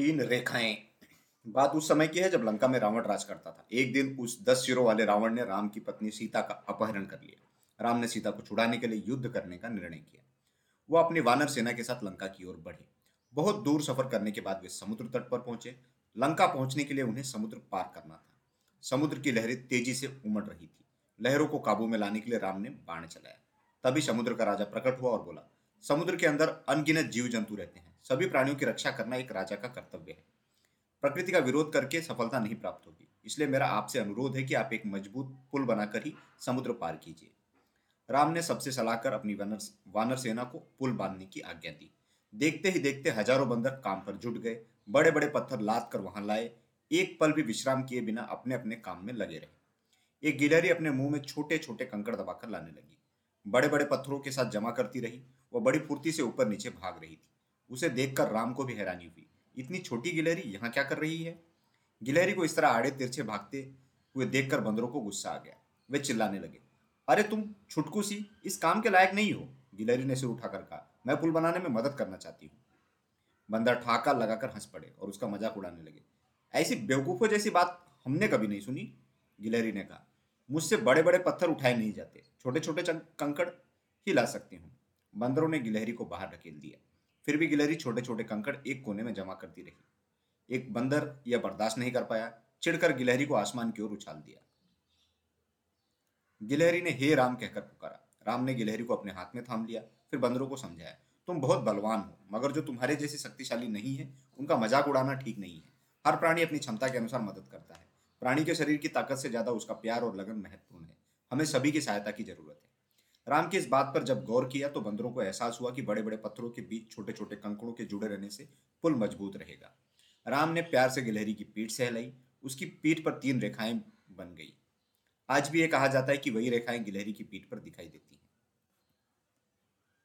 तीन रेखाएँ। बात उस समय की है जब लंका में रावण राज करता था। एक दिन उस दस सिरों वाले रावण ने राम की पत्नी सीता का अपहरण कर लिया। राम ने सीता को छुड़ाने के लिए युद्ध करने का निर्णय किया। वो अपनी वानर सेना के साथ लंका की ओर बढ़े। बहुत दूर सफ़र करने के बाद वे समुद्र तट पर पहुँचे। लंका पहुँचने के लिए उन्हें समुद्र पार करना था। समुद्र की लहरें तेज़ी से उमड़ रही थी। लहरों को काबू में लाने के लिए राम ने बाण चलाया। तभी समुद्र का राजा प्रकट हुआ और बोला, समुद्र के अंदर अनगिनत जीव जंतु रहते हैं। सभी प्राणियों की रक्षा करना एक राजा का कर्तव्य है। प्रकृति का विरोध करके सफलता नहीं प्राप्त होगी। इसलिए मेरा आपसे अनुरोध है कि आप एक मज़बूत पुल बनाकर ही समुद्र पार कीजिए। राम ने सबसे सलाह कर अपनी वानर वानर सेना को पुल बांधने की आज्ञा दी। देखते ही देखते हज़ारों बंदर काम पर जुट गए। बड़े बड़े पत्थर लाद कर वहाँ लाए। एक पल भी विश्राम किए बिना अपने अपने काम में लगे रहे। एक गिलहरी अपने मुँह में छोटे छोटे कंकड़ दबाकर लाने लगी। बड़े बड़े पत्थरों के साथ जमा करती रही। वह बड़ी फुर्ती से ऊपर नीचे भाग रही थी। उसे देखकर राम को भी हैरानी हुई। इतनी छोटी गिलहरी यहाँ क्या कर रही है? गिलहरी को इस तरह आड़े तिरछे भागते हुए देखकर बंदरों को गुस्सा आ गया। वे चिल्लाने लगे। अरे तुम छुटकू सी, इस काम के लायक नहीं हो? गिलहरी ने सिर उठाकर कहा, मैं पुल बनाने में मदद करना चाहती हूँ। बंदर ठाका लगाकर हंस पड़े और उसका मज़ाक उड़ाने लगे। ऐसी बेवकूफों जैसी बात हमने कभी नहीं सुनी? गिलहरी ने कहा, मुझसे बड़े बड़े पत्थर उठाए नहीं जाते। छोटे छोटे कंकड़ ही ला सकती हूँ। बंदरों ने गिलहरी को बाहर ढकेल दिया। फिर भी गिलहरी छोटे छोटे कंकड़ एक कोने में जमा करती रही। एक बंदर यह बर्दाश्त नहीं कर पाया, चिढ़कर गिलहरी को आसमान की ओर उछाल दिया। गिलहरी ने हे राम कहकर पुकारा। राम ने गिलहरी को अपने हाथ में थाम लिया, फिर बंदरों को समझाया, तुम बहुत बलवान हो, मगर जो तुम्हारे जैसे शक्तिशाली नहीं है, उनका मज़ाक उड़ाना ठीक नहीं है। हर प्राणी अपनी क्षमता के अनुसार मदद करता है। प्राणी के शरीर की ताकत से ज़्यादा उसका प्यार और लगन महत्वपूर्ण है। हमें सभी की सहायता की ज़रूरत है। राम की इस बात पर जब गौर किया तो बंदरों को एहसास हुआ कि बड़े बड़े पत्थरों के बीच छोटे छोटे कंकड़ों के जुड़े रहने से पुल मज़बूत रहेगा। राम ने प्यार से गिलहरी की पीठ सहलाई, उसकी पीठ पर तीन रेखाएँ बन गई। आज भी यह कहा जाता है कि वही रेखाएँ गिलहरी की पीठ पर दिखाई देती।